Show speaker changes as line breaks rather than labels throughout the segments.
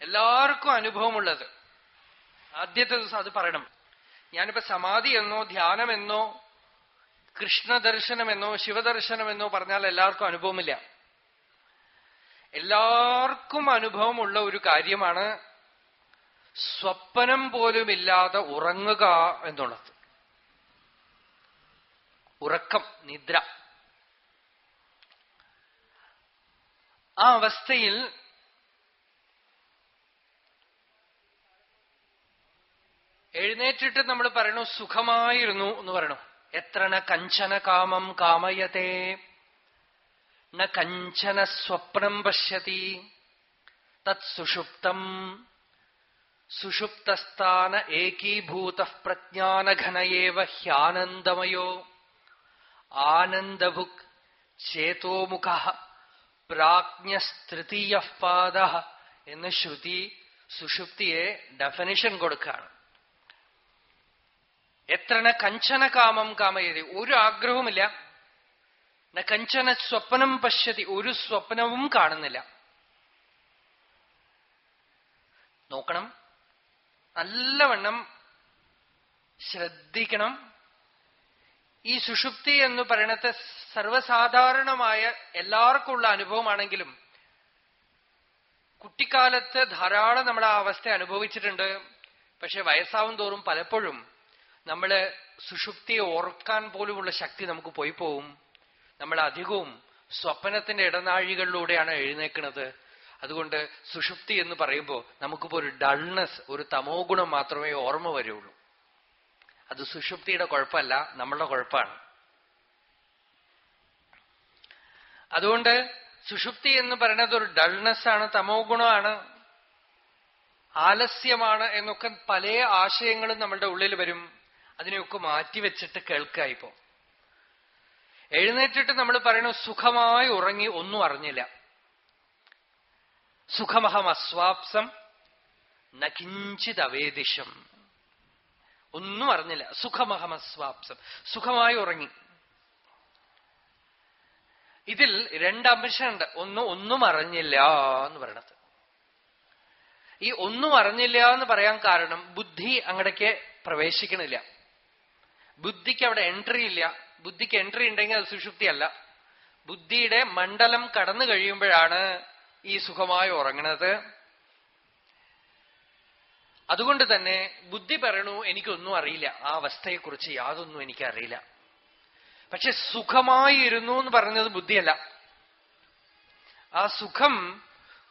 എല്ലാവർക്കും അനുഭവമുള്ളത്. ആദ്യത്തെ ദിവസം അത് പറയണം. ഞാനിപ്പോ സമാധി എന്നോ ധ്യാനമെന്നോ കൃഷ്ണദർശനമെന്നോ ശിവദർശനമെന്നോ പറഞ്ഞാൽ എല്ലാവർക്കും അനുഭവമില്ല. എല്ലാവർക്കും അനുഭവമുള്ള ഒരു കാര്യമാണ് സ്വപ്നം പോലുമില്ലാതെ ഉറങ്ങുക എന്നുള്ളത്. ഉറക്കം നിദ്ര. ആ അവസ്ഥയിൽ എഴുന്നേറ്റിട്ട് നമ്മൾ പറയണു സുഖമായിരുന്നു എന്ന് പറയണു. എത്രണ കഞ്ചന കാമം കാമയത്തെ ന കഞ്ചന സ്വപ്നം പശ്യതി. തത് സുഷുപ്തം. സുഷുപ്തസ്ഥാന ഏകീഭൂത പ്രജ്ഞാനഘനയേവ ഹ്യാനന്ദമയോ. ആനന്ദഭുക് ചേതോമുഖ പ്രാജ്ഞസ്തൃതീയ പാദ എന്ന് ശ്രുതി സുഷുപ്തിയെ ഡെഫനിഷൻ കൊടുക്കുകയാണ്. എത്ര കഞ്ചന കാമം കാമയതി ഒരു ആഗ്രഹവുമില്ല. ന കഞ്ചന സ്വപ്നം പശ്യതി ഒരു സ്വപ്നവും കാണുന്നില്ല. നോക്കണം. നല്ലവണ്ണം ശ്രദ്ധിക്കണം. ഈ സുഷുപ്തി എന്ന് പറയണത് സർവസാധാരണമായ എല്ലാവർക്കുമുള്ള അനുഭവമാണെങ്കിലും കുട്ടിക്കാലത്ത് ധാരാളം നമ്മൾ ആ അവസ്ഥ അനുഭവിച്ചിട്ടുണ്ട്. പക്ഷെ വയസ്സാവും തോറും പലപ്പോഴും നമ്മൾ സുഷുപ്തിയെ ഓർക്കാൻ പോലുമുള്ള ശക്തി നമുക്ക് പോയി പോവും. നമ്മൾ അധികവും സ്വപ്നത്തിന്റെ ഇടനാഴികളിലൂടെയാണ് എഴുന്നേക്കുന്നത്. അതുകൊണ്ട് സുഷുപ്തി എന്ന് പറയുമ്പോൾ നമുക്കിപ്പോ ഒരു ഡൾനെസ് ഒരു തമോ ഗുണം മാത്രമേ ഓർമ്മ വരുള്ളൂ. അത് സുഷുപ്തിയുടെ കുഴപ്പമല്ല നമ്മളുടെ കുഴപ്പമാണ്. അതുകൊണ്ട് സുഷുപ്തി എന്ന് പറയുന്നത് ഒരു ഡൾനെസ് ആണ് തമോ ഗുണമാണ് ആലസ്യമാണ് എന്നൊക്കെ പല ആശയങ്ങളും നമ്മളുടെ ഉള്ളിൽ വരും. അതിനെയൊക്കെ മാറ്റിവെച്ചിട്ട് കേൾക്കുക ഇപ്പോ. എഴുന്നേറ്റിട്ട് നമ്മൾ പറയണു സുഖമായി ഉറങ്ങി ഒന്നും അറിഞ്ഞില്ല. സുഖമഹം അസ്വാപ്സം നകിഞ്ചിത് അവേദിഷം. ഒന്നും അറിഞ്ഞില്ല. സുഖമഹം അസ്വാപ്സം. സുഖമായി ഉറങ്ങി. ഇതിൽ രണ്ടംശമുണ്ട് ഒന്ന് ഒന്നും അറിഞ്ഞില്ല എന്ന് പറയണത്. ഈ ഒന്നും അറിഞ്ഞില്ല എന്ന് പറയാൻ കാരണം ബുദ്ധി അങ്ങടേക്ക് പ്രവേശിക്കണില്ല. ബുദ്ധിക്ക് അവിടെ എൻട്രി ഇല്ല. ബുദ്ധിക്ക് എൻട്രി ഉണ്ടെങ്കിൽ അത് സുഷുപ്തിയല്ല ബുദ്ധിയുടെ മണ്ഡലം കടന്നു കഴിയുമ്പോഴാണ് ഈ സുഖമായി ഉറങ്ങണത് അതുകൊണ്ട് തന്നെ ബുദ്ധി പറയണു എനിക്കൊന്നും അറിയില്ല. ആ അവസ്ഥയെക്കുറിച്ച് യാതൊന്നും എനിക്കറിയില്ല. പക്ഷെ സുഖമായി ഇരുന്നു എന്ന് പറഞ്ഞത് ബുദ്ധിയല്ല. ആ സുഖം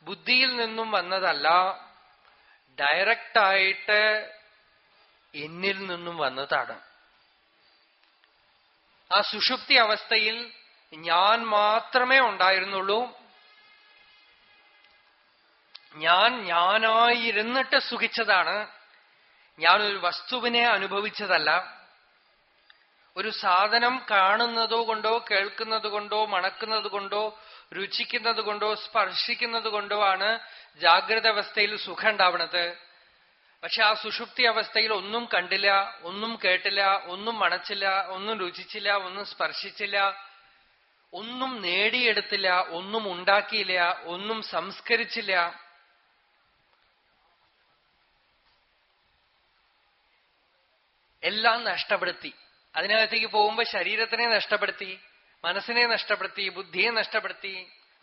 ബുദ്ധിയിൽ നിന്നും വന്നതല്ല ഡയറക്റ്റായിട്ട് എന്നിൽ നിന്നും വന്നതാണ്. ആ സുഷുപ്തി അവസ്ഥയിൽ ഞാൻ മാത്രമേ ഉണ്ടായിരുന്നുള്ളൂ. ഞാൻ ഞാനായിരുന്നിട്ട് സുഖിച്ചതാണ്. ഞാൻ ഒരു വസ്തുവിനെ അനുഭവിച്ചതല്ല. ഒരു സാധനം കാണുന്നതോ കൊണ്ടോ കേൾക്കുന്നത് കൊണ്ടോ മണക്കുന്നത് കൊണ്ടോ രുചിക്കുന്നത് കൊണ്ടോ സ്പർശിക്കുന്നത് കൊണ്ടോ ആണ് ജാഗ്രത അവസ്ഥയിൽ സുഖം ഉണ്ടാവണത്. പക്ഷെ ആ സുഷുപ്തി അവസ്ഥയിൽ ഒന്നും കണ്ടില്ല ഒന്നും കേട്ടില്ല ഒന്നും മണച്ചില്ല ഒന്നും രുചിച്ചില്ല ഒന്നും സ്പർശിച്ചില്ല ഒന്നും നേടിയെടുത്തില്ല ഒന്നും ഉണ്ടാക്കിയില്ല ഒന്നും സംസ്കരിച്ചില്ല. എല്ലാം നഷ്ടപ്പെടുത്തി. അതിനകത്തേക്ക് പോകുമ്പോ ശരീരത്തിനെ നഷ്ടപ്പെടുത്തി മനസ്സിനെ നഷ്ടപ്പെടുത്തി ബുദ്ധിയെ നഷ്ടപ്പെടുത്തി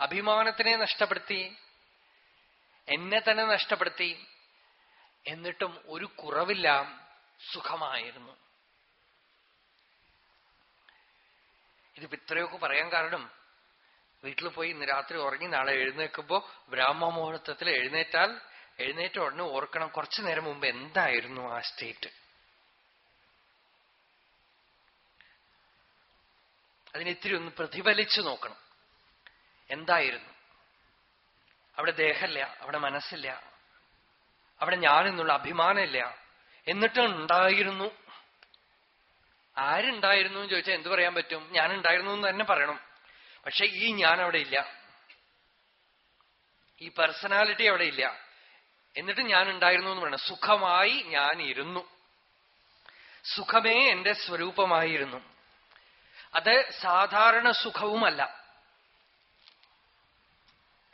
അഭിമാനത്തിനെ നഷ്ടപ്പെടുത്തി എന്നെ തന്നെ നഷ്ടപ്പെടുത്തി. എന്നിട്ടും ഒരു കുറവില്ല സുഖമായിരുന്നു. ഇത് ഇത്രയൊക്കെ പറയാൻ കാരണം വീട്ടിൽ പോയി ഇന്ന് രാത്രി ഉറങ്ങി നാളെ എഴുന്നേൽക്കുമ്പോ ബ്രാഹ്മമുഹൂർത്തത്തിൽ എഴുന്നേറ്റാൽ എഴുന്നേറ്റ ഉടനെ ഓർക്കണം കുറച്ചു നേരം മുമ്പ് എന്തായിരുന്നു ആ സ്റ്റേറ്റ് അതിനിത്തിരി ഒന്ന് പ്രതിഫലിച്ചു നോക്കണം. എന്തായിരുന്നു? അവിടെ ദേഹമില്ല അവിടെ മനസ്സില്ല അവിടെ ഞാൻ എന്നുള്ള അഭിമാനമില്ല. എന്നിട്ട് ഉണ്ടായിരുന്നു. ആരുണ്ടായിരുന്നു എന്ന് ചോദിച്ചാൽ എന്ത് പറയാൻ പറ്റും? ഞാൻ ഉണ്ടായിരുന്നു എന്ന് തന്നെ പറയണം. പക്ഷെ ഈ ഞാൻ അവിടെ ഇല്ല. ഈ പേഴ്സണാലിറ്റി അവിടെ ഇല്ല. എന്നിട്ട് ഞാൻ ഉണ്ടായിരുന്നു എന്ന് പറയണം. സുഖമായി ഞാൻ ഇരുന്നു സുഖമേ എന്റെ സ്വരൂപമായിരുന്നു. അത് സാധാരണ സുഖവുമല്ല.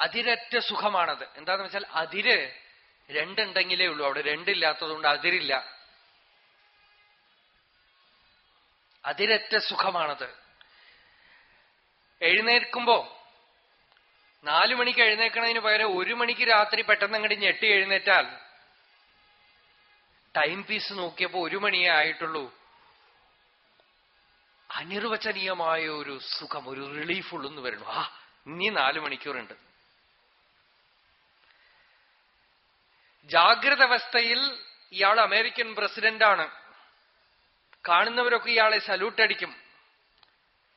അതിരറ്റ സുഖമാണത്. എന്താന്ന് വെച്ചാൽ അതിര് രണ്ടുണ്ടെങ്കിലേ ഉള്ളൂ. അവിടെ രണ്ടില്ലാത്തതുകൊണ്ട് അതിരില്ല. അതിരറ്റ സുഖമാണത്. എഴുന്നേൽക്കുമ്പോ നാലു മണിക്ക് എഴുന്നേൽക്കണതിന് പകരം ഒരു മണിക്ക് രാത്രി പെട്ടെന്ന് അങ്ങോട്ട് ഞെട്ടി എഴുന്നേറ്റാൽ ടൈം പീസ് നോക്കിയപ്പോ ഒരു മണിയേ ആയിട്ടുള്ളൂ. അനിർവചനീയമായ ഒരു സുഖം ഒരു റിലീഫ് ഉള്ളെന്ന് വരുന്നു ആ ഇനി നാലു മണിക്കൂറുണ്ട്. ജാഗ്രത അവസ്ഥയിൽ ഇയാൾ അമേരിക്കൻ പ്രസിഡന്റാണ്. കാണുന്നവരൊക്കെ ഇയാളെ സല്യൂട്ട് അടിക്കും.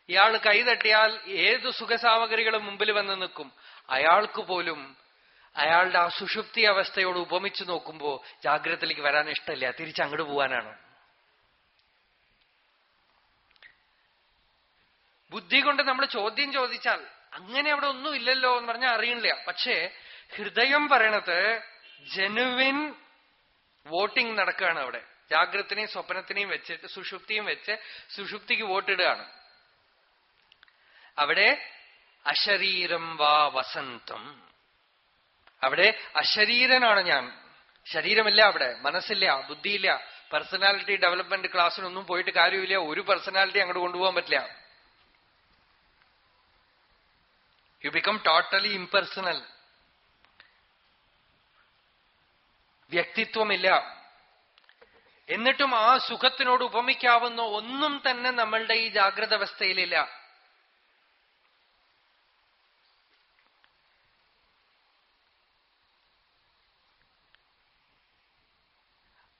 ഇയാൾ കൈതട്ടിയാൽ ഏത് സുഖസാമഗ്രികളും മുമ്പിൽ വന്ന് നിൽക്കും. അയാൾക്ക് പോലും അയാളുടെ ആ സുഷുപ്തി അവസ്ഥയോട് ഉപമിച്ചു നോക്കുമ്പോ ജാഗ്രതയിലേക്ക് വരാൻ ഇഷ്ടമില്ല. തിരിച്ചങ്ങോട്ട് പോവാനാണ് ബുദ്ധി കൊണ്ട് നമ്മൾ ചോദ്യം ചോദിച്ചാൽ അങ്ങനെ അവിടെ ഒന്നും ഇല്ലല്ലോ എന്ന് പറഞ്ഞാൽ അറിയണില്ല പക്ഷേ ഹൃദയം പറയണത് ജനുവിൻ വോട്ടിംഗ് നടക്കുകയാണ് അവിടെ. ജാഗ്രതനെയും സ്വപ്നത്തിനെയും വെച്ചിട്ട് സുഷുപ്തിയും വെച്ച് സുഷുപ്തിക്ക് വോട്ടിടുകയാണ്. അവിടെ അശരീരം വാ വസന്തം. അവിടെ അശരീരനാണ് ഞാൻ. ശരീരമില്ല അവിടെ മനസ്സില്ല ബുദ്ധിയില്ല പേഴ്സണാലിറ്റി ഡെവലപ്മെന്റ് ക്ലാസ്സിനൊന്നും പോയിട്ട് കാര്യമില്ല ഒരു പേഴ്സണാലിറ്റി അങ്ങോട്ട് കൊണ്ടുപോകാൻ പറ്റില്ല. യു ബിക്കം ടോട്ടലി ഇംപേഴ്സണൽ വ്യക്തിത്വമില്ല. എന്നിട്ടും ആ സുഖത്തിനോട് ഉപമിക്കാവുന്ന ഒന്നും തന്നെ നമ്മളുടെ ഈ ജാഗ്രത അവസ്ഥയിലില്ല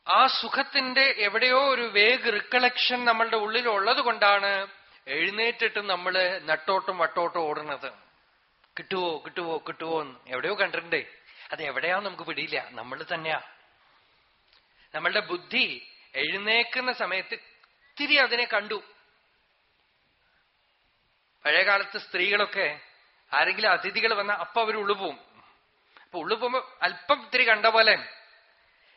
ആ സുഖത്തിന്റെ എവിടെയോ ഒരു വേഗ് റിക്കളക്ഷൻ നമ്മളുടെ ഉള്ളിൽ ഉള്ളത് കൊണ്ടാണ് എഴുന്നേറ്റിട്ട് നമ്മൾ നട്ടോട്ടും വട്ടോട്ടും ഓടുന്നത്. കിട്ടുവോ കിട്ടുവോ കിട്ടുവോ എന്ന്. എവിടെയോ കണ്ടിട്ടുണ്ടേ. അത് എവിടെയാ നമുക്ക് പിടിയില്ല. നമ്മൾ തന്നെയാ. നമ്മളുടെ ബുദ്ധി എഴുന്നേക്കുന്ന സമയത്ത് ഇത്തിരി അതിനെ കണ്ടു. പഴയകാലത്ത് സ്ത്രീകളൊക്കെ ആരെങ്കിലും അതിഥികൾ വന്ന അപ്പൊ അവർ ഉളുപോവും അപ്പൊ ഉളുപ്പുമ്പോ അല്പം ഇത്തിരി കണ്ട പോലെ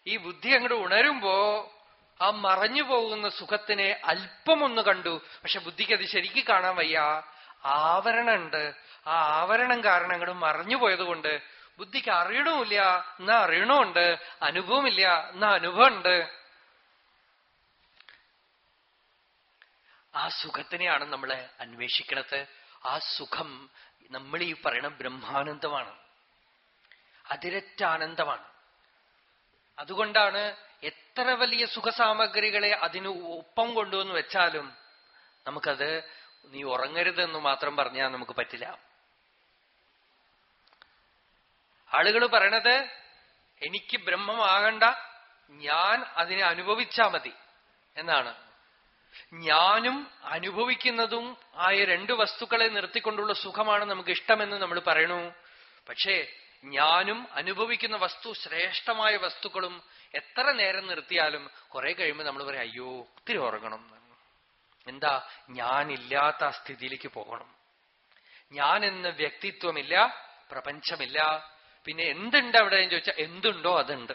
ഈ ബുദ്ധി അങ്ങോട്ട് ഉണരുമ്പോ ആ മറഞ്ഞു പോകുന്ന സുഖത്തിനെ അല്പം ഒന്ന് കണ്ടു. പക്ഷെ ബുദ്ധിക്ക് അത് ശരിക്കും കാണാൻ വയ്യ. ആവരണമുണ്ട് ആ ആവരണം കാരണം അങ്ങോട്ട് മറഞ്ഞു പോയതുകൊണ്ട് ബുദ്ധിക്ക് അറിയണമില്ല എന്നാ അറിയണമുണ്ട്. അനുഭവമില്ല എന്നാ അനുഭവമുണ്ട്. ആ സുഖത്തിനെയാണ് നമ്മൾ അന്വേഷിക്കണത്. ആ സുഖം നമ്മൾ ഈ പറയണ ബ്രഹ്മാനന്ദമാണ്. അതിരറ്റ ആനന്ദമാണ്. അതുകൊണ്ടാണ് എത്ര വലിയ സുഖസാമഗ്രികളെ അതിന് ഒപ്പം കൊണ്ടുവന്ന് വെച്ചാലും നമുക്കത് നീ ഉറങ്ങരുതെന്ന് മാത്രം പറഞ്ഞാൽ നമുക്ക് പറ്റില്ല. ആളുകൾ പറയണത് എനിക്ക് ബ്രഹ്മമാകണ്ട ഞാൻ അതിനെ അനുഭവിച്ചാ മതി എന്നാണ്. ഞാനും അനുഭവിക്കുന്നതും ആയ രണ്ട് വസ്തുക്കളെ നിർത്തിക്കൊണ്ടുള്ള സുഖമാണ് നമുക്ക് ഇഷ്ടമെന്ന് നമ്മൾ പറയണു. പക്ഷേ ഞാനും അനുഭവിക്കുന്ന വസ്തു ശ്രേഷ്ഠമായ വസ്തുക്കളും എത്ര നേരം നിർത്തിയാലും കുറെ കഴിയുമ്പോൾ നമ്മൾ പറയും അയ്യോ ഒത്തിരി ഉറങ്ങണം. എന്താ? ഞാനില്ലാത്ത ആ സ്ഥിതിയിലേക്ക് പോകണം. ഞാൻ എന്ന വ്യക്തിത്വമില്ല പ്രപഞ്ചമില്ല പിന്നെ എന്തുണ്ട് അവിടെ എന്ന് ചോദിച്ചാൽ എന്തുണ്ടോ അതുണ്ട്.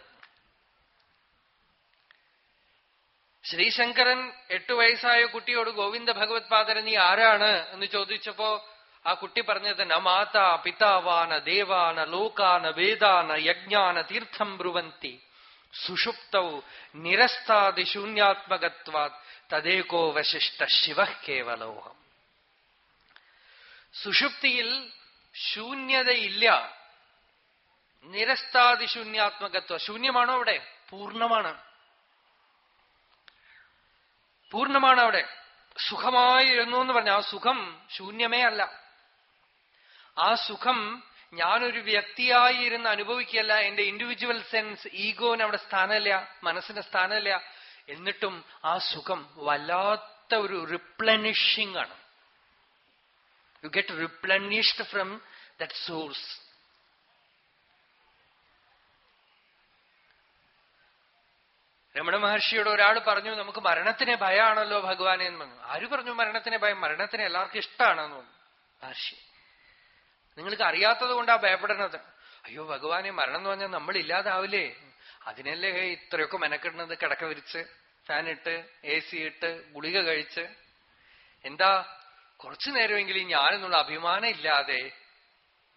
ശ്രീശങ്കരൻ എട്ടു വയസ്സായ കുട്ടിയോട് ഗോവിന്ദ ഭഗവത് പാദര നീ ആരാണ്? എന്ന് ചോദിച്ചപ്പോ ആ കുട്ടി പറഞ്ഞത് ന മാതാ പിതാവാന ദേവാന ലോകാന വേദാന യജ്ഞാന തീർത്ഥം ബ്രുവന്തി. സുഷുപ്തൗ നിരസ്താതി ശൂന്യാത്മകത്വാത് തദേകോ വശിഷ്ട ശിവ കേവലോഹം. സുഷുപ്തിയിൽ ശൂന്യതയില്ല. നിരസ്താതി ശൂന്യാത്മകത്വ. ശൂന്യമാണോ അവിടെ? പൂർണമാണ്. പൂർണമാണ് അവിടെ? സുഖമായിരുന്നു എന്ന് പറഞ്ഞ ആ സുഖം ശൂന്യമേ അല്ല. ആ സുഖം ഞാനൊരു വ്യക്തിയായി ഇരുന്ന് അനുഭവിക്കുകയല്ല എന്റെ ഇൻഡിവിജ്വൽ സെൻസ് ഈഗോന് അവിടെ സ്ഥാനമില്ല മനസ്സിന് സ്ഥാനമില്ല. എന്നിട്ടും ആ സുഖം വല്ലാത്ത ഒരു റിപ്ലനിഷിംഗ് ആണ്. You get replenished from that source Ramana മഹർഷിയോട് ഒരാൾ പറഞ്ഞു നമുക്ക് മരണത്തിനെ ഭയമാണല്ലോ ഭഗവാനെ എന്ന് പറഞ്ഞു. ആര് പറഞ്ഞു മരണത്തിനെ ഭയം? മരണത്തിന് എല്ലാവർക്കും ഇഷ്ടമാണെന്ന് പറഞ്ഞു മഹർഷി നിങ്ങൾക്ക് അറിയാത്തത് കൊണ്ടാ ഭയപ്പെടുന്നത്. അയ്യോ ഭഗവാനെ മരണം എന്ന് പറഞ്ഞാൽ നമ്മൾ ഇല്ലാതാവില്ലേ? അതിനല്ലേ ഇത്രയൊക്കെ മെനക്കിടുന്നത്? കിടക്ക വിരിച്ച് ഫാൻ ഇട്ട് എ സി ഇട്ട് ഗുളിക കഴിച്ച്. എന്താ കുറച്ചു നേരമെങ്കിലും ഞാനെന്നുള്ള അഭിമാനം ഇല്ലാതെ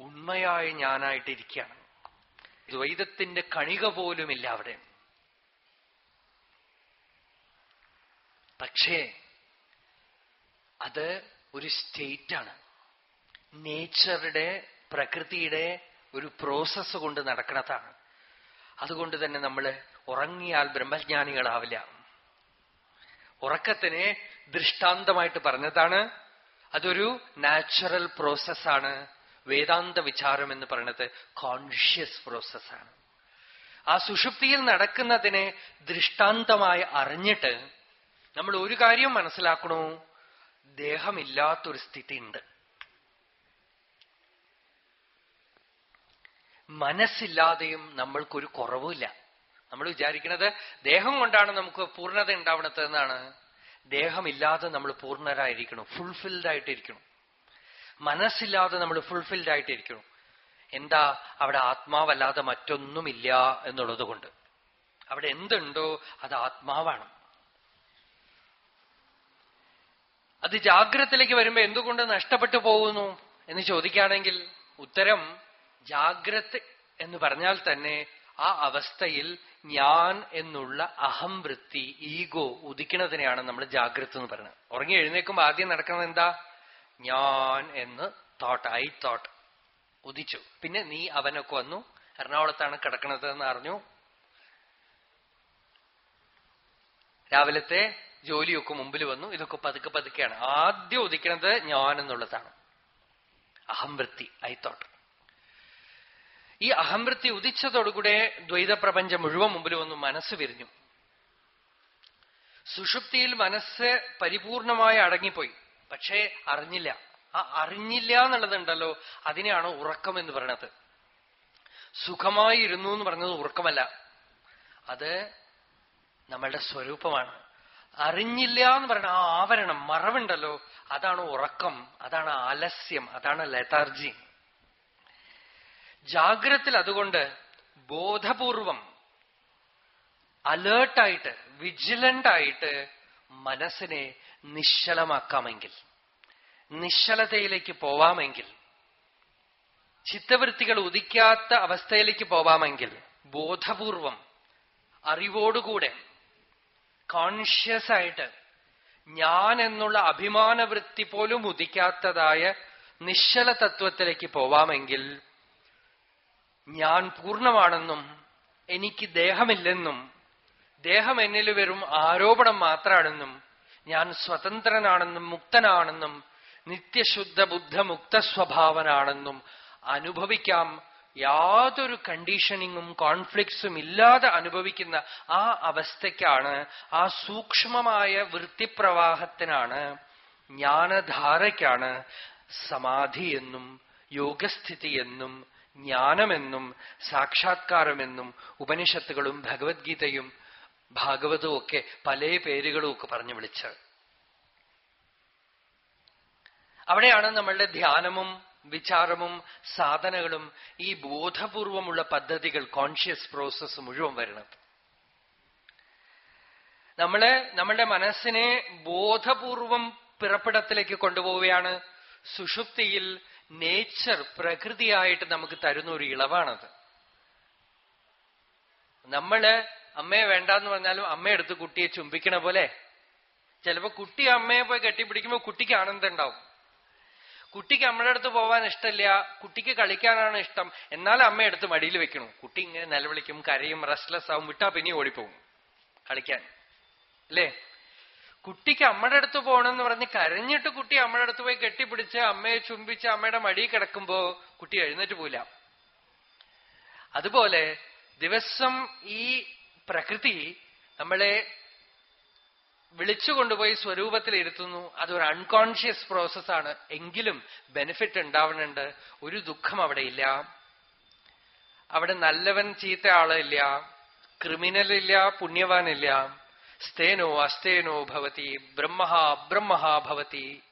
ഉണ്മയായ ഞാനായിട്ടിരിക്കുകയാണ്. ദ്വൈതത്തിന്റെ കണിക പോലുമില്ല അവിടെ. പക്ഷേ അത് ഒരു സ്റ്റേറ്റാണ്. നേച്ചറുടെ പ്രകൃതിയുടെ ഒരു പ്രോസസ്സ് കൊണ്ട് നടക്കണതാണ്. അതുകൊണ്ട് തന്നെ നമ്മൾ ഉറങ്ങിയാൽ ബ്രഹ്മജ്ഞാനികളാവില്ല. ഉറക്കത്തിനെ ദൃഷ്ടാന്തമായിട്ട് പറഞ്ഞതാണ്. അതൊരു നാച്ചുറൽ പ്രോസസ്സാണ്. വേദാന്ത വിചാരം എന്ന് പറയുന്നത് കോൺഷ്യസ് പ്രോസസ്സാണ്. ആ സുഷുപ്തിയിൽ നടക്കുന്നതിനെ ദൃഷ്ടാന്തമായി അറിഞ്ഞിട്ട് നമ്മൾ ഒരു കാര്യം മനസ്സിലാക്കണു. ദേഹമില്ലാത്തൊരു സ്ഥിതി ഉണ്ട് മനസ്സില്ലാതെയും നമ്മൾക്കൊരു കുറവുമില്ല. നമ്മൾ വിചാരിക്കുന്നത് ദേഹം കൊണ്ടാണ് നമുക്ക് പൂർണത ഉണ്ടാവണത് എന്നാണ്. ദേഹമില്ലാതെ നമ്മൾ പൂർണരായിരിക്കണം. ഫുൾഫിൽഡ് ആയിട്ടിരിക്കണം. മനസ്സില്ലാതെ നമ്മൾ ഫുൾഫിൽഡ് ആയിട്ടിരിക്കണം. എന്താ? അവിടെ ആത്മാവല്ലാതെ മറ്റൊന്നുമില്ല എന്നുള്ളത് കൊണ്ട്. അവിടെ എന്തുണ്ടോ അത് ആത്മാവാണ്. അത് ജാഗ്രതത്തിലേക്ക് വരുമ്പോ എന്തുകൊണ്ട് നഷ്ടപ്പെട്ടു പോകുന്നു എന്ന് ചോദിക്കുകയാണെങ്കിൽ ഉത്തരം ജാഗ്രത് എന്ന് പറഞ്ഞാൽ തന്നെ ആ അവസ്ഥയിൽ ഞാൻ എന്നുള്ള അഹം വൃത്തി ഈഗോ ഉദിക്കുന്നതിനെയാണ് നമ്മൾ ജാഗ്രത എന്ന് പറയുന്നത്. ഉറങ്ങി എഴുന്നേക്കുമ്പോൾ ആദ്യം നടക്കുന്നത് എന്താ? ഞാൻ എന്ന് തോട്ട് ഐ തോട്ട് ഉദിച്ചു. പിന്നെ നീ അവനൊക്കെ വന്നു. എറണാകുളത്താണ് കിടക്കണത് എന്ന് അറിഞ്ഞു. രാവിലത്തെ ജോലിയൊക്കെ മുമ്പിൽ വന്നു. ഇതൊക്കെ പതുക്കെ പതുക്കെയാണ്. ആദ്യം ഉദിക്കണത് ഞാൻ എന്നുള്ളതാണ് അഹംവൃത്തി ഐ തോട്ട് ഈ അഹംവൃത്തി ഉദിച്ചതോടുകൂടെ ദ്വൈത പ്രപഞ്ചം മുഴുവൻ മുമ്പിൽ വന്നു മനസ്സ് വിരിഞ്ഞു. സുഷുപ്തിയിൽ മനസ്സ് പരിപൂർണമായി അടങ്ങിപ്പോയി. പക്ഷേ അറിഞ്ഞില്ല. ആ അറിഞ്ഞില്ല എന്നുള്ളതുണ്ടല്ലോ അതിനെയാണ് ഉറക്കം എന്ന് പറയണത്. സുഖമായി ഇരുന്നു എന്ന് പറഞ്ഞത് ഉറക്കമല്ല. അത് നമ്മളുടെ സ്വരൂപമാണ്. അറിഞ്ഞില്ല എന്ന് പറയുന്ന ആ ആവരണം മറവുണ്ടല്ലോ. അതാണ് ഉറക്കം അതാണ് ആലസ്യം അതാണ് ലതാർജി ജാഗ്രത്തിൽ അതുകൊണ്ട് ബോധപൂർവം അലേർട്ടായിട്ട് വിജിലന്റ് ആയിട്ട് മനസ്സിനെ നിശ്ചലമാക്കാമെങ്കിൽ നിശ്ചലതയിലേക്ക് പോവാമെങ്കിൽ ചിത്തവൃത്തികൾ ഉദിക്കാത്ത അവസ്ഥയിലേക്ക് പോവാമെങ്കിൽ ബോധപൂർവം അറിവോടുകൂടെ കോൺഷ്യസ് ആയിട്ട് ഞാൻ എന്നുള്ള അഭിമാന വൃത്തി പോലും ഉദിക്കാത്തതായ നിശ്ചല തത്വത്തിലേക്ക് പോവാമെങ്കിൽ ഞാൻ പൂർണമാണെന്നും എനിക്ക് ദേഹമില്ലെന്നും ദേഹം എന്നിൽ വെറും ആരോപണം മാത്രമാണെന്നും ഞാൻ സ്വതന്ത്രനാണെന്നും മുക്തനാണെന്നും നിത്യശുദ്ധ ബുദ്ധ മുക്ത സ്വഭാവനാണെന്നും അനുഭവിക്കാം യാതൊരു കണ്ടീഷനിങ്ങും കോൺഫ്ലിക്ട്സും ഇല്ലാതെ അനുഭവിക്കുന്ന ആ അവസ്ഥയ്ക്കാണ് ആ സൂക്ഷ്മമായ വൃത്തിപ്രവാഹത്തിനാണ് ജ്ഞാനധാരയ്ക്കാണ് സമാധി എന്നും യോഗസ്ഥിതി എന്നും ജ്ഞാനമെന്നും സാക്ഷാത്കാരമെന്നും ഉപനിഷത്തുകളും ഭഗവത്ഗീതയും ഭാഗവതവും ഒക്കെ പല പേരുകളും ഒക്കെ പറഞ്ഞു വിളിച്ചത്. അവിടെയാണ് നമ്മളുടെ ധ്യാനവും വിചാരവും സാധനകളും ഈ ബോധപൂർവമുള്ള പദ്ധതികൾ കോൺഷ്യസ് പ്രോസസ് മുഴുവൻ വരുന്നത് നമ്മൾ നമ്മളുടെ മനസ്സിനെ ബോധപൂർവം പിറപ്പിടത്തിലേക്ക് കൊണ്ടുപോവുകയാണ്. സുഷുപ്തിയിൽ നേച്ചർ പ്രകൃതിയായിട്ട് നമുക്ക് തരുന്ന ഒരു ഇളവാണത്. നമ്മൾ അമ്മയെ വേണ്ടാന്ന് പറഞ്ഞാലും അമ്മയെടുത്ത് കുട്ടിയെ ചുംബിക്കണ പോലെ. ചിലപ്പോ കുട്ടി അമ്മയെ പോയി കെട്ടിപ്പിടിക്കുമ്പോ കുട്ടിക്ക് ആനന്ദം ഉണ്ടാവും. കുട്ടിക്ക് അമ്മയുടെ അടുത്ത് പോവാൻ ഇഷ്ടമില്ല കുട്ടിക്ക് കളിക്കാനാണ് ഇഷ്ടം എന്നാൽ അമ്മ എടുത്ത് മടിയിൽ വെക്കണു. കുട്ടി ഇങ്ങനെ നിലവിളിക്കും കരയും റെസ്റ്റ്ലെസ് ആവും വിട്ടാ പിന്നെ ഓടിപ്പോകും കളിക്കാൻ. അല്ലേ? കുട്ടിക്ക് അമ്മയുടെ അടുത്ത് പോകണമെന്ന് പറഞ്ഞ് കരഞ്ഞിട്ട് കുട്ടി അമ്മയുടെ അടുത്ത് പോയി കെട്ടിപ്പിടിച്ച് അമ്മയെ ചുംബിച്ച് അമ്മയുടെ മടിയിൽ കിടക്കുമ്പോ കുട്ടി എഴുന്നേറ്റ് പോല അതുപോലെ ദിവസം ഈ പ്രകൃതി നമ്മളെ വിളിച്ചുകൊണ്ടുപോയി സ്വരൂപത്തിൽ ഇരുത്തുന്നു. അതൊരു അൺകോൺഷ്യസ് പ്രോസസ്സാണ് എങ്കിലും ബെനിഫിറ്റ് ഉണ്ടാവുന്നുണ്ട്. ഒരു ദുഃഖം അവിടെ ഇല്ല. അവിടെ നല്ലവൻ ചീത്ത ആളില്ല ക്രിമിനലില്ല പുണ്യവാനില്ല സ്തേനോ അസ്തേനോ ഭവതി. ബ്രഹ്മഹാ ബ്രഹ്മഹാ ഭവതി.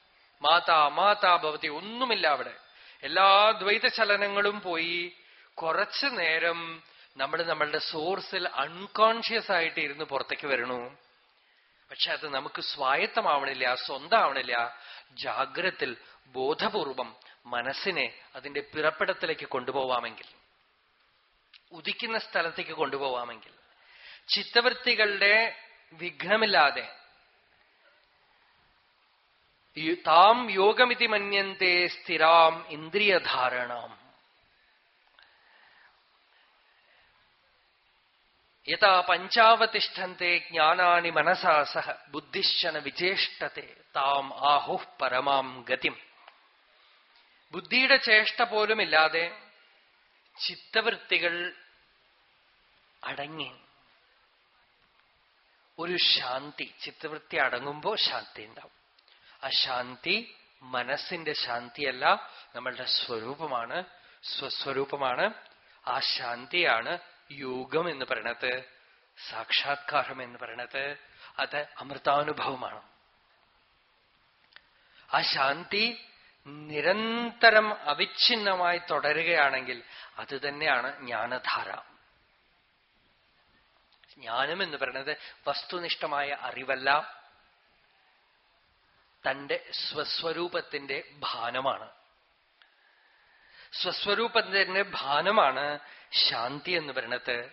മാതാ മാതാ ഭവതി. ഒന്നുമില്ല അവിടെ. എല്ലാ ദ്വൈത ചലനങ്ങളും പോയി കുറച്ചു നേരം നമ്മൾ നമ്മളുടെ സോഴ്സിൽ അൺകോൺഷ്യസ് ആയിട്ട് ഇരുന്ന് പുറത്തേക്ക് വരണു. പക്ഷെ അത് നമുക്ക് സ്വായത്തമാവണില്ല സ്വന്തമാവണില്ല. ജാഗ്രത്തിൽ ബോധപൂർവം മനസ്സിനെ അതിന്റെ പിറപ്പിടത്തിലേക്ക് കൊണ്ടുപോവാമെങ്കിൽ ഉദിക്കുന്ന സ്ഥലത്തേക്ക് കൊണ്ടുപോവാമെങ്കിൽ ചിത്തവൃത്തികളുടെ വിഘ്നമില്ലാതെ താം യോഗമിതി മന്യന്തേ സ്ഥിരാം ഇന്ദ്രിയധാരണം. യഥാ പഞ്ചാവതിഷ്ഠന്തെ ജ്ഞാനാനി മനസാ സഹ ബുദ്ധിശ്ചന വിചേഷ്ടത്തെ താം ആഹു പരമാം ഗതിം ബുദ്ധിയുടെ ചേഷ്ട പോലുമില്ലാതെ ചിത്തവൃത്തികൾ അടങ്ങി. ഒരു ശാന്തി ചിത്തവൃത്തി അടങ്ങുമ്പോൾ ശാന്തി ഉണ്ടാവും. ആ ശാന്തി മനസ്സിന്റെ ശാന്തിയല്ല നമ്മളുടെ സ്വരൂപമാണ് സ്വസ്വരൂപമാണ്. ആ ശാന്തിയാണ് യോഗം എന്ന് പറയണത് സാക്ഷാത്കാരം എന്ന് പറയണത് അത് അമൃതാനുഭവമാണ്. ആ ശാന്തി നിരന്തരം അവിഛിന്നമായി തുടരുകയാണെങ്കിൽ അത് തന്നെയാണ് ജ്ഞാനധാര. ജ്ഞാനം എന്ന് പറയുന്നത് വസ്തുനിഷ്ഠമായ അറിവല്ല തന്റെ സ്വസ്വരൂപത്തിന്റെ ഭാനമാണ്. സ്വസ്വരൂപത്തിന്റെ ഭാനമാണ് ശാന്തി എന്ന് പറയുന്നത്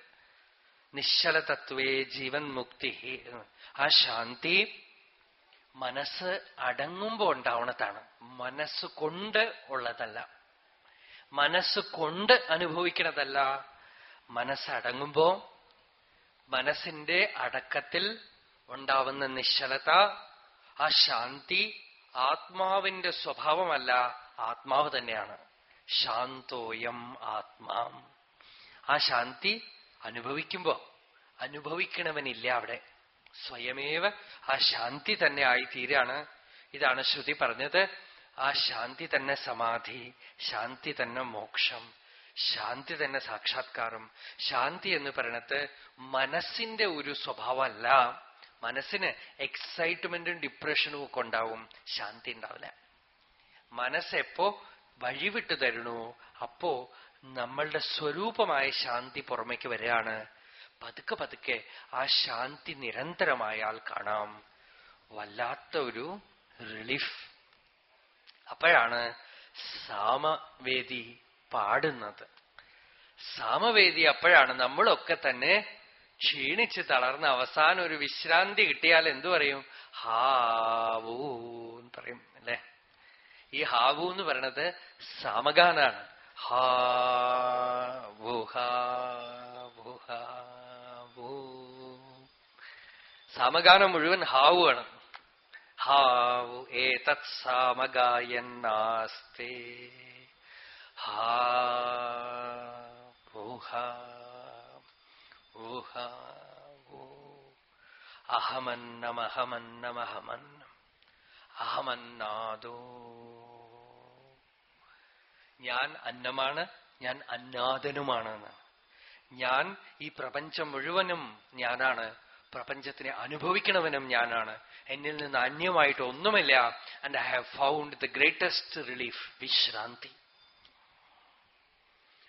നിശ്ചലതത്വേ ജീവൻ മുക്തി. ആ ശാന്തി മനസ്സ് അടങ്ങുമ്പോ ഉണ്ടാവണതാണ്. മനസ്സ് കൊണ്ട് ഉള്ളതല്ല. മനസ്സ് കൊണ്ട് അനുഭവിക്കണതല്ല. മനസ്സടങ്ങുമ്പോ മനസ്സിന്റെ അടക്കത്തിൽ ഉണ്ടാവുന്ന നിശ്ചലത ആ ശാന്തി ആത്മാവിന്റെ സ്വഭാവമല്ല ആത്മാവ് തന്നെയാണ്. ശാന്തോയം ആത്മാ. ആ ശാന്തി അനുഭവിക്കുമ്പോ അനുഭവിക്കണവനില്ല അവിടെ. സ്വയമേവ ആ ശാന്തി തന്നെ ആയി തീരാണ് ഇതാണ് ശ്രുതി പറഞ്ഞത്. ആ ശാന്തി തന്നെ സമാധി ശാന്തി തന്നെ മോക്ഷം ശാന്തി തന്നെ സാക്ഷാത്കാരം. ശാന്തി എന്ന് പറയണത് മനസ്സിന്റെ ഒരു സ്വഭാവമല്ല. മനസ്സിന് എക്സൈറ്റ്മെന്റും ഡിപ്രഷനും ഒക്കെ ഉണ്ടാവും. ശാന്തി ഉണ്ടാവില്ല. മനസ്സെപ്പോ വഴിവിട്ടു തരണോ. അപ്പോ നമ്മളുടെ സ്വരൂപമായ ശാന്തി പുറമേക്ക് വരികയാണ്. പതുക്കെ പതുക്കെ ആ ശാന്തി നിരന്തരമായാൽ കാണാം. വല്ലാത്ത ഒരു റിലീഫ് അപ്പോഴാണ് സാമവേദി പാടുന്നത്. സാമവേദി അപ്പോഴാണ് നമ്മളൊക്കെ തന്നെ ക്ഷീണിച്ച് തളർന്ന അവസാനം ഒരു വിശ്രാന്തി കിട്ടിയാൽ എന്തു പറയും? ഹാവൂ എന്ന് പറയും അല്ലെ? ഈ ഹാവൂ എന്ന് പറയണത് സാമഗാനാണ്. ഹാവൂ ഹാവൂ ഹാവൂ സാമഗാനം മുഴുവൻ ഹാവു ആണ് ഹാവു ഏതത് സാമഗായന്നാസ്തേ ഹാവൂഹ ഊഹ അഹമന്നമഹമന്നമഹമന്നം അഹമന്നാദോ ഞാൻ അന്നമാണ് ഞാൻ അന്നാദനുമാണ് ഞാൻ ഈ പ്രപഞ്ചം മുഴുവനും ഞാനാണ്. പ്രപഞ്ചത്തിനെ അനുഭവിക്കണവനും ഞാനാണ്. എന്നിൽ നിന്ന് അന്യമായിട്ട് ഒന്നുമില്ല. And I have found the greatest relief വിശ്രാന്തി.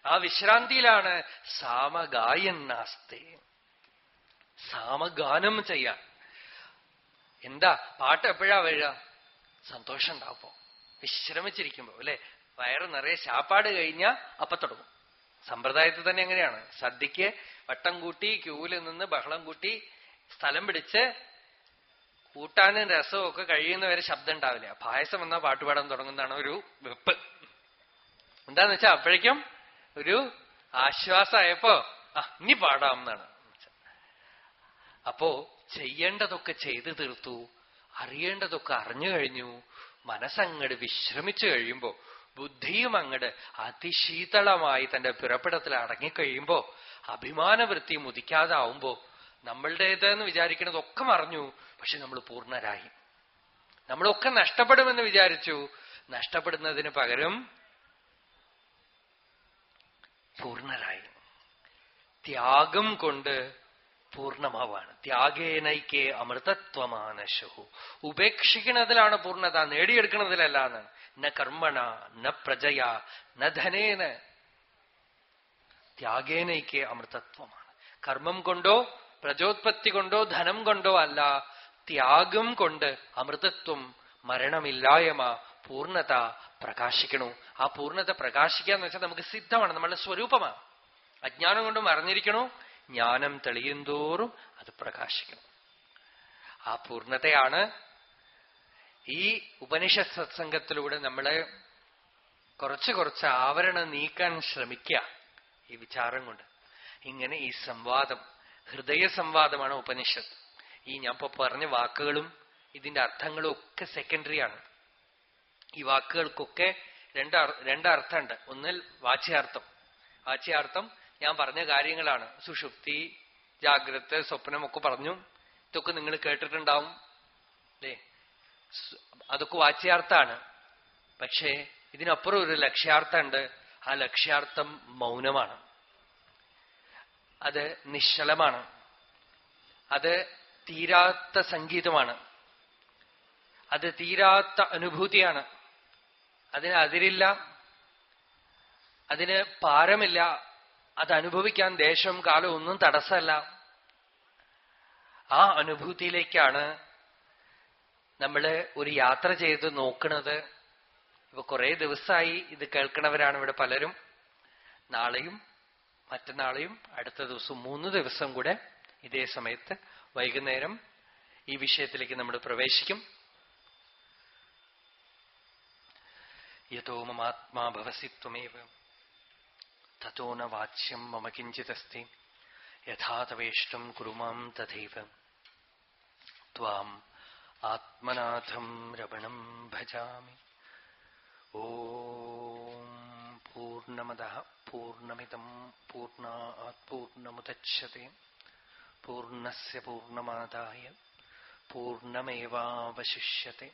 ആ വിശ്രാന്തിയിലാണ് സാമഗായൻ നാസ്തേ. സാമഗാനം ചെയ്യാൻ. എന്താ? പാട്ട് എപ്പോഴാ വരിക? സന്തോഷം ഉണ്ടാവുമ്പോ വിശ്രമിച്ചിരിക്കുമ്പോ അല്ലെ? വയറ് നിറയെ ശാപ്പാട് കഴിഞ്ഞാൽ അപ്പൊ തുടങ്ങും. സമ്പ്രദായത്തിൽ തന്നെ എങ്ങനെയാണ് സദ്യക്ക് വട്ടം കൂട്ടി ക്യൂവിൽ നിന്ന് ബഹളം കൂട്ടി സ്ഥലം പിടിച്ച് കൂട്ടാനും രസവും ഒക്കെ കഴിയുന്നവരെ ശബ്ദം ഉണ്ടാവില്ല. പായസം വന്നാൽ പാട്ടുപാടാൻ തുടങ്ങുന്നതാണ് ഒരു വെപ്പ്. എന്താന്ന് വെച്ചാൽ അപ്പോഴേക്കും ഒരു ആശ്വാസമായപ്പോ ആ ഇനി പാടാം എന്നാണ്. അപ്പോ ചെയ്യേണ്ടതൊക്കെ ചെയ്തു തീർത്തു അറിയേണ്ടതൊക്കെ അറിഞ്ഞു കഴിഞ്ഞു മനസ്സങ്ങട് വിശ്രമിച്ചു കഴിയുമ്പോ ബുദ്ധിയും അങ്ങട് അതിശീതളമായി തന്റെ പിറപ്പിടത്തിൽ അടങ്ങിക്കഴിയുമ്പോ അഭിമാനവൃത്തി മുതിക്കാതാവുമ്പോ നമ്മളുടേതെന്ന് വിചാരിക്കുന്നതൊക്കെ മറിഞ്ഞു പക്ഷെ നമ്മൾ പൂർണരായി. നമ്മളൊക്കെ നഷ്ടപ്പെടുമെന്ന് വിചാരിച്ചു. നഷ്ടപ്പെടുന്നതിന് പകരം പൂർണരായി. ത്യാഗം കൊണ്ട് പൂർണമാവാണ് ത്യാഗേനൈക്കേ അമൃതത്വമാനശു ഉപേക്ഷിക്കുന്നതിലാണ് പൂർണത നേടിയെടുക്കുന്നതിലല്ല എന്നാണ് ന കർമ്മണ ന പ്രജയ ന ധനേന. ത്യാഗേനൈക്കേ അമൃതത്വമാണ്. കർമ്മം കൊണ്ടോ പ്രജോത്പത്തി കൊണ്ടോ ധനം കൊണ്ടോ അല്ല. ത്യാഗം കൊണ്ട് അമൃതത്വം മരണമില്ലായ്മ പൂർണത പ്രകാശിക്കണു. ആ പൂർണത പ്രകാശിക്കുക എന്ന് വെച്ചാൽ നമുക്ക് സിദ്ധമാണ് നമ്മളുടെ സ്വരൂപമാണ്. അജ്ഞാനം കൊണ്ട് മറഞ്ഞിരിക്കണോ ജ്ഞാനം തെളിയുന്തോറും അത് പ്രകാശിക്കണം ആ പൂർണതയാണ് ഈ ഉപനിഷത് സത്സംഗത്തിലൂടെ നമ്മൾ കുറച്ച് കുറച്ച് ആവരണം നീക്കാൻ ശ്രമിക്കുക ഈ വിചാരം കൊണ്ട്. ഇങ്ങനെ ഈ സംവാദം ഹൃദയ സംവാദമാണ് ഉപനിഷത്ത്. ഈ ഞാൻ ഇപ്പൊ പറഞ്ഞ വാക്കുകളും ഇതിന്റെ അർത്ഥങ്ങളും ഒക്കെ സെക്കൻഡറി ആണ്. ഈ വാക്കുകൾക്കൊക്കെ രണ്ട് രണ്ടർത്ഥമുണ്ട് ഒന്നിൽ വാച്യാർത്ഥം. വാച്യാർത്ഥം ഞാൻ പറഞ്ഞ കാര്യങ്ങളാണ്. സുഷുപ്തി ജാഗ്രത സ്വപ്നമൊക്കെ പറഞ്ഞു. ഇതൊക്കെ നിങ്ങൾ കേട്ടിട്ടുണ്ടാവും. അല്ലേ അതൊക്കെ വാച്യാർത്ഥാണ് പക്ഷേ ഇതിനപ്പുറം ഒരു ലക്ഷ്യാർത്ഥമുണ്ട്. ആ ലക്ഷ്യാർത്ഥം മൗനമാണ്. അത് നിശ്ചലമാണ്. അത് തീരാത്ത സംഗീതമാണ്. അത് തീരാത്ത അനുഭൂതിയാണ്. അതിന് അതിരില്ല. അതിന് പാരമില്ല അത് അനുഭവിക്കാൻ ദേശം കാലം ഒന്നും തടസ്സമല്ല. ആ അനുഭൂതിയിലേക്കാണ് നമ്മൾ ഒരു യാത്ര ചെയ്ത് നോക്കുന്നത്. ഇപ്പൊ കുറെ ദിവസമായി ഇത് കേൾക്കണവരാണ് ഇവിടെ പലരും. നാളെയും മറ്റന്നാളെയും അടുത്ത ദിവസം മൂന്ന് ദിവസം കൂടെ ഇതേ സമയത്ത് വൈകുന്നേരം ഈ വിഷയത്തിലേക്ക് നമ്മൾ പ്രവേശിക്കും. യഥോ മമാത്മാ ഭവസി तथो न वाच्यम मम किञ्चिदस्ति। यथा तवेष्टं कुरु माँ तथैव। त्वाम् आत्मनाथं रमणं भजामि। पूर्णमद पूर्णमदः, पूर्णमिदं, पूर्णात् पूर्णमुदच्छते। पूर्णस्य पूर्णमादाय, पूर्णमेवावशिष्यते।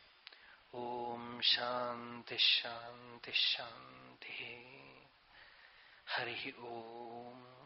ॐ शांति शान्तिः शान्तिः। हरि ओम